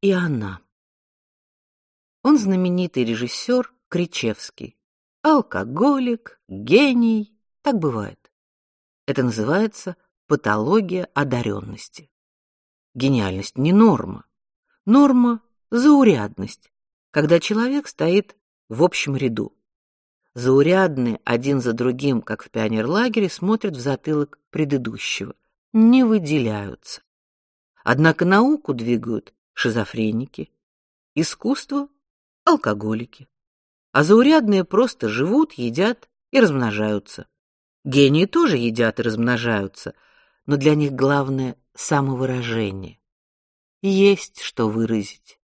и она. Он знаменитый режиссер Кричевский. Алкоголик, гений, так бывает. Это называется патология одаренности. Гениальность не норма. Норма заурядность, когда человек стоит в общем ряду. Заурядные один за другим, как в пионерлагере, смотрят в затылок предыдущего, не выделяются. Однако науку двигают шизофреники, искусство алкоголики. А заурядные просто живут, едят и размножаются. Гении тоже едят и размножаются, но для них главное самовыражение. Есть что выразить.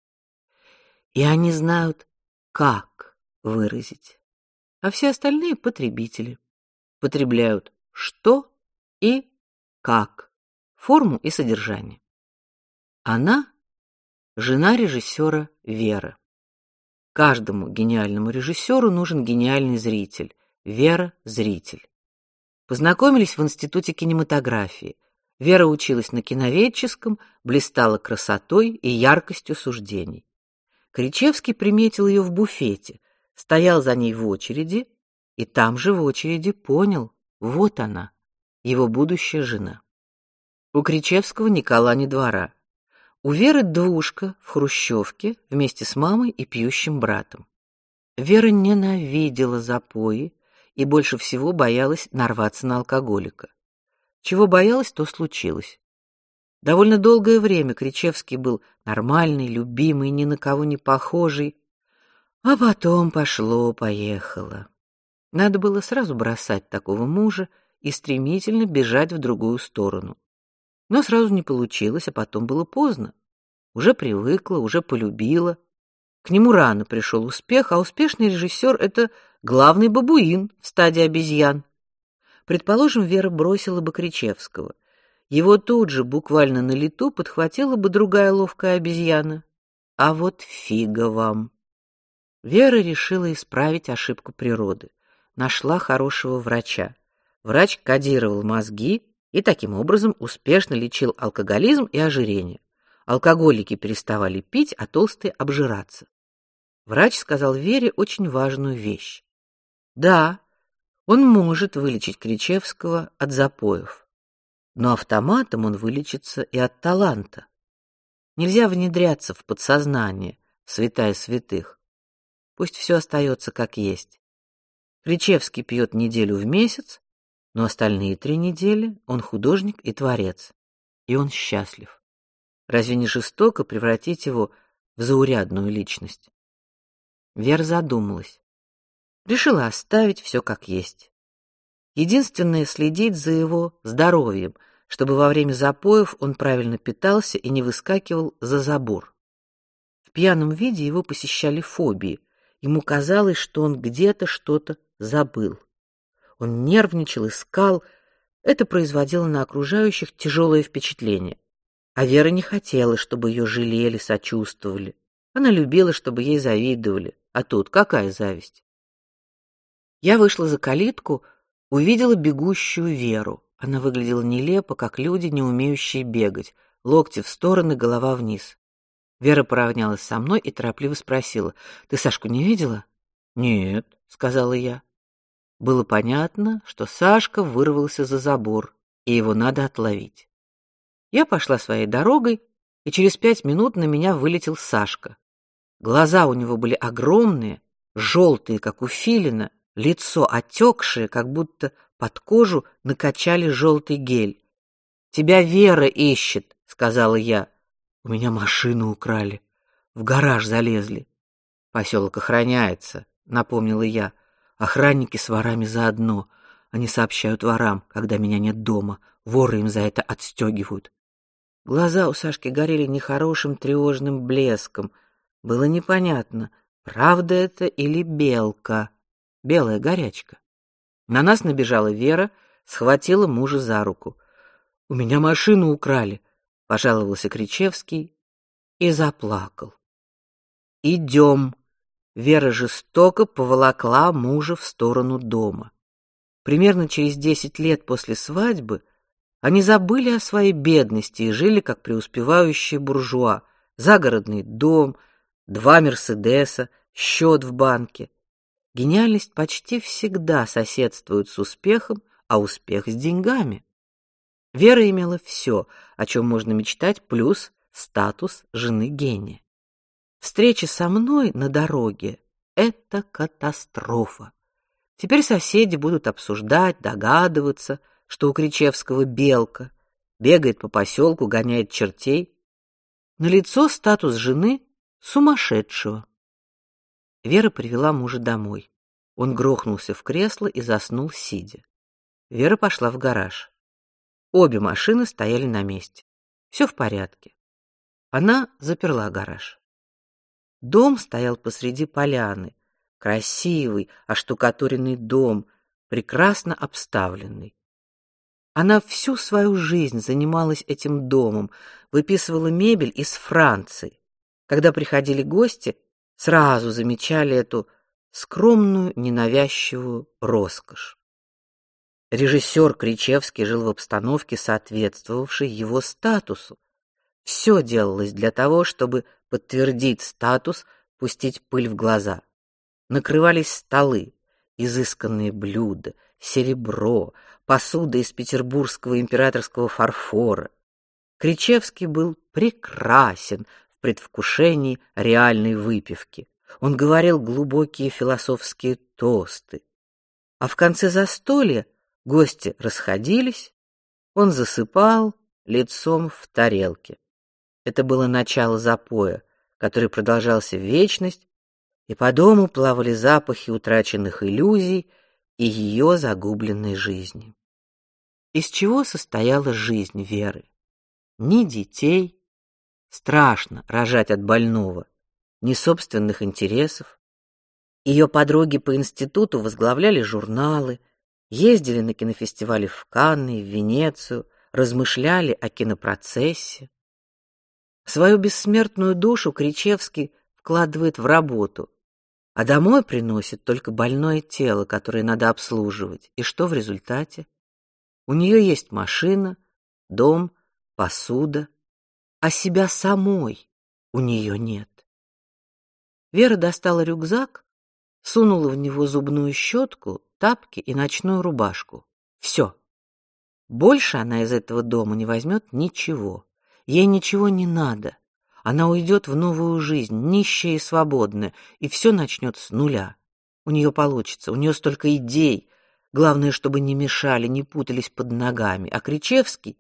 И они знают, как выразить. А все остальные потребители потребляют что и как, форму и содержание. Она жена режиссера Вера. Каждому гениальному режиссеру нужен гениальный зритель. Вера зритель. Познакомились в институте кинематографии. Вера училась на киноведческом, блистала красотой и яркостью суждений. Кричевский приметил ее в буфете, стоял за ней в очереди и там же в очереди понял: вот она, его будущая жена. У Кричевского Никола не двора. У Веры двушка в хрущевке вместе с мамой и пьющим братом. Вера ненавидела запои и больше всего боялась нарваться на алкоголика. Чего боялась, то случилось. Довольно долгое время Кричевский был нормальный, любимый, ни на кого не похожий, а потом пошло-поехало. Надо было сразу бросать такого мужа и стремительно бежать в другую сторону. Но сразу не получилось, а потом было поздно. Уже привыкла, уже полюбила. К нему рано пришел успех, а успешный режиссер — это главный бабуин в стадии обезьян. Предположим, Вера бросила бы Кричевского. Его тут же, буквально на лету, подхватила бы другая ловкая обезьяна. А вот фига вам. Вера решила исправить ошибку природы. Нашла хорошего врача. Врач кодировал мозги, и таким образом успешно лечил алкоголизм и ожирение. Алкоголики переставали пить, а толстые обжираться. Врач сказал Вере очень важную вещь. Да, он может вылечить Кричевского от запоев, но автоматом он вылечится и от таланта. Нельзя внедряться в подсознание, святая святых. Пусть все остается как есть. Кричевский пьет неделю в месяц, но остальные три недели он художник и творец, и он счастлив. Разве не жестоко превратить его в заурядную личность? Вера задумалась. Решила оставить все как есть. Единственное следить за его здоровьем, чтобы во время запоев он правильно питался и не выскакивал за забор. В пьяном виде его посещали фобии. Ему казалось, что он где-то что-то забыл. Он нервничал, искал. Это производило на окружающих тяжелое впечатление. А Вера не хотела, чтобы ее жалели, сочувствовали. Она любила, чтобы ей завидовали. А тут какая зависть? Я вышла за калитку, увидела бегущую Веру. Она выглядела нелепо, как люди, не умеющие бегать, локти в стороны, голова вниз. Вера поравнялась со мной и торопливо спросила: "Ты Сашку не видела?" "Нет", сказала я. Было понятно, что Сашка вырвался за забор, и его надо отловить. Я пошла своей дорогой, и через пять минут на меня вылетел Сашка. Глаза у него были огромные, желтые, как у филина, лицо отекшее, как будто под кожу накачали желтый гель. Тебя Вера ищет, сказала я. У меня машину украли, в гараж залезли. Поселок охраняется, напомнила я. Охранники с ворами заодно. Они сообщают ворам, когда меня нет дома. Воры им за это отстегивают. Глаза у Сашки горели нехорошим тревожным блеском. Было непонятно, правда это или белка, белая горячка. На нас набежала Вера, схватила мужа за руку. У меня машину украли, пожаловался Кричевский и заплакал. Идем, Вера жестоко поволокла мужа в сторону дома. Примерно через десять лет после свадьбы они забыли о своей бедности и жили как преуспевающие буржуа, загородный дом, два Мерседеса, счет в банке. Гениальность почти всегда соседствует с успехом, а успех с деньгами. Вера имела все, о чем можно мечтать, плюс статус жены гения. Встреча со мной на дороге это катастрофа. Теперь соседи будут обсуждать, догадываться, что у Кричевского белка бегает по поселку, гоняет чертей. На лицо статус жены сумасшедшего. Вера привела мужа домой. Он грохнулся в кресло и заснул сидя. Вера пошла в гараж. Обе машины стояли на месте. Все в порядке. Она заперла гараж. Дом стоял посреди поляны, красивый, оштукатуренный дом, прекрасно обставленный. Она всю свою жизнь занималась этим домом, выписывала мебель из Франции. Когда приходили гости, сразу замечали эту скромную, ненавязчивую роскошь. Режиссер Кричевский жил в обстановке, соответствовавшей его статусу. Все делалось для того, чтобы подтвердить статус, пустить пыль в глаза. Накрывались столы, изысканные блюда, серебро, посуда из петербургского императорского фарфора. Кричевский был прекрасен в предвкушении реальной выпивки. Он говорил глубокие философские тосты. А в конце застолья гости расходились, он засыпал лицом в тарелке. Это было начало запоя, который продолжался в вечность, и по дому плавали запахи утраченных иллюзий и ее загубленной жизни. Из чего состояла жизнь Веры? Ни детей, страшно рожать от больного, ни собственных интересов. Ее подруги по институту возглавляли журналы, ездили на кинофестивали в Канны, в Венецию, размышляли о кинопроцессе. Свою бессмертную душу Кричевский вкладывает в работу, а домой приносит только больное тело, которое надо обслуживать. И что в результате? У нее есть машина, дом, посуда, а себя самой у нее нет. Вера достала рюкзак, сунула в него зубную щетку, тапки и ночную рубашку. Все. Больше она из этого дома не возьмет ничего. Ей ничего не надо. Она уйдет в новую жизнь, нищая и свободная, и все начнет с нуля. У нее получится, у нее столько идей. Главное, чтобы не мешали, не путались под ногами. А Кричевский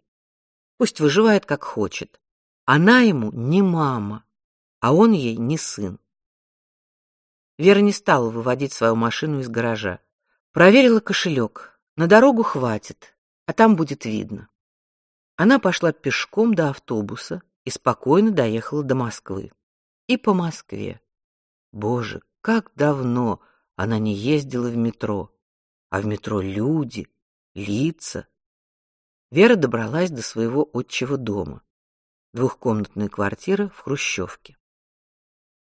пусть выживает как хочет. Она ему не мама, а он ей не сын. Вера не стала выводить свою машину из гаража. Проверила кошелек. На дорогу хватит, а там будет видно. Она пошла пешком до автобуса и спокойно доехала до Москвы. И по Москве. Боже, как давно она не ездила в метро. А в метро люди, лица. Вера добралась до своего отчего дома. Двухкомнатная квартира в Хрущевке.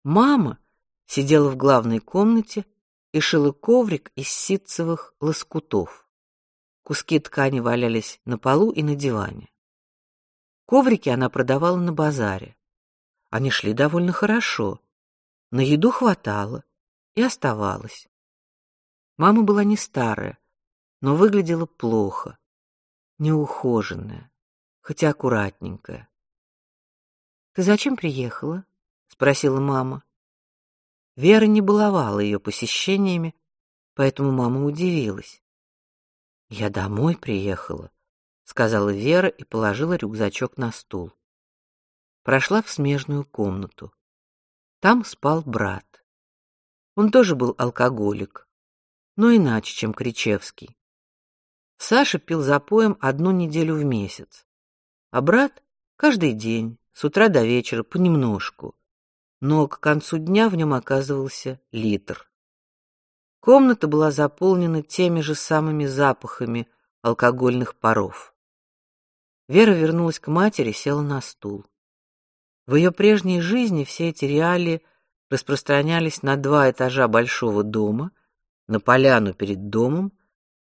Мама сидела в главной комнате и шила коврик из ситцевых лоскутов. Куски ткани валялись на полу и на диване. Коврики она продавала на базаре. Они шли довольно хорошо. На еду хватало и оставалось. Мама была не старая, но выглядела плохо, неухоженная, хотя аккуратненькая. Ты зачем приехала? спросила мама. Вера не баловала ее посещениями, поэтому мама удивилась. Я домой приехала, сказала Вера и положила рюкзачок на стул. Прошла в смежную комнату. Там спал брат. Он тоже был алкоголик, но иначе, чем Кричевский. Саша пил запоем одну неделю в месяц, а брат каждый день, с утра до вечера понемножку. Но к концу дня в нем оказывался литр. Комната была заполнена теми же самыми запахами алкогольных паров. Вера вернулась к матери, села на стул. В ее прежней жизни все эти реалии распространялись на два этажа большого дома, на поляну перед домом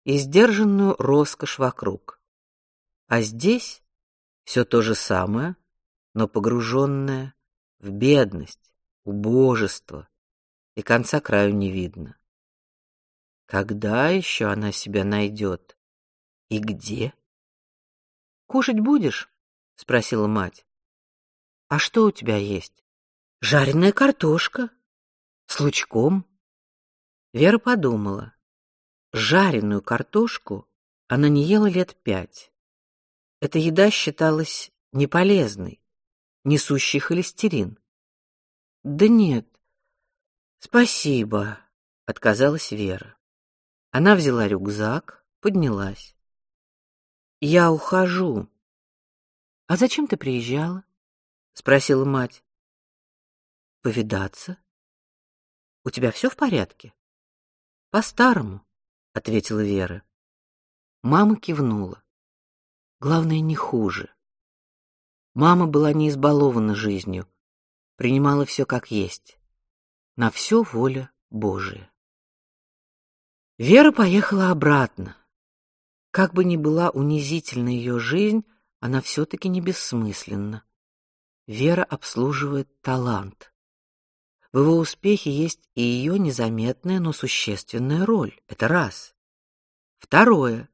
и сдержанную роскошь вокруг. А здесь все то же самое, но погруженное в бедность, убожество, и конца краю не видно. Когда еще она себя найдет? И где? Кушать будешь? спросила мать. А что у тебя есть? Жареная картошка с лучком. Вера подумала. Жареную картошку она не ела лет пять. Эта еда считалась неполезной, несущей холестерин. Да нет. Спасибо, отказалась Вера. Она взяла рюкзак, поднялась. Я ухожу. А зачем ты приезжала? спросила мать. Повидаться. У тебя все в порядке? По-старому, ответила Вера. Мама кивнула. Главное не хуже. Мама была не избалована жизнью, принимала все как есть. На все воля Божия. Вера поехала обратно. Как бы ни была унизительна ее жизнь, она все-таки не бессмысленна. Вера обслуживает талант. В его успехе есть и ее незаметная, но существенная роль. Это раз. Второе.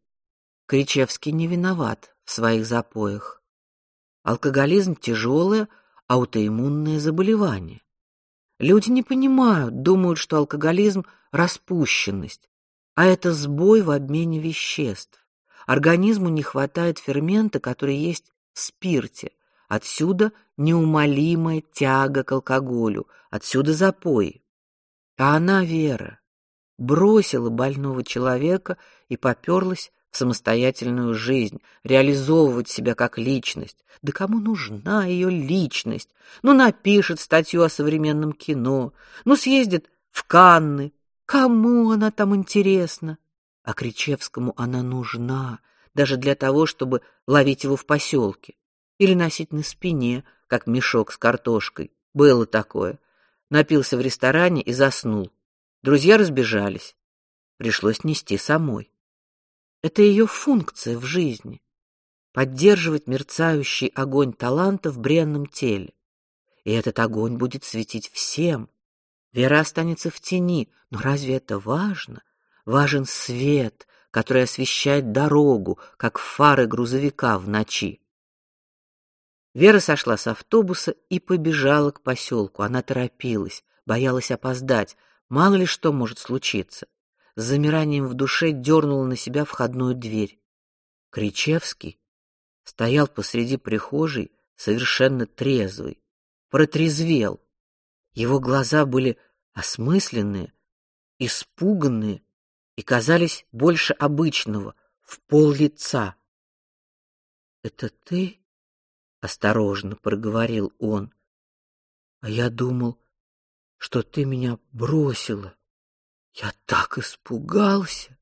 Кричевский не виноват в своих запоях. Алкоголизм тяжелое аутоиммунное заболевание. Люди не понимают, думают, что алкоголизм распущенность, а это сбой в обмене веществ. Организму не хватает фермента, который есть в спирте. Отсюда неумолимая тяга к алкоголю, отсюда запои. А она, Вера, бросила больного человека и поперлась в самостоятельную жизнь, реализовывать себя как личность. Да кому нужна ее личность? Ну напишет статью о современном кино, ну съездит в Канны, Кому она там интересна? А Кричевскому она нужна, даже для того, чтобы ловить его в поселке или носить на спине, как мешок с картошкой. Было такое. Напился в ресторане и заснул. Друзья разбежались. Пришлось нести самой. Это ее функция в жизни поддерживать мерцающий огонь таланта в бренном теле. И этот огонь будет светить всем, Вера останется в тени, но разве это важно? Важен свет, который освещает дорогу, как фары грузовика в ночи. Вера сошла с автобуса и побежала к поселку. Она торопилась, боялась опоздать, мало ли что может случиться. С замиранием в душе дернула на себя входную дверь. Кричевский стоял посреди прихожей, совершенно трезвый, протрезвел. Его глаза были осмысленные, испуганные и казались больше обычного, в пол лица. Это ты? осторожно проговорил он. А я думал, что ты меня бросила. Я так испугался.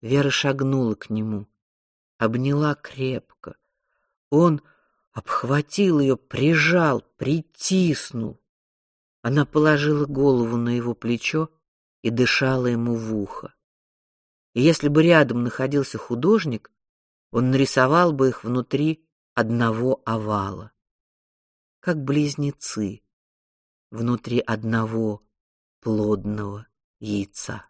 Вера шагнула к нему, обняла крепко. Он обхватил ее, прижал, притиснул. Она положила голову на его плечо и дышала ему в ухо. И если бы рядом находился художник, он нарисовал бы их внутри одного овала, как близнецы внутри одного плодного яйца.